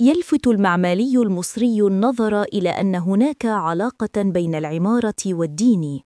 يلفت المعماري المصري النظر إلى أن هناك علاقة بين العمارة والدين.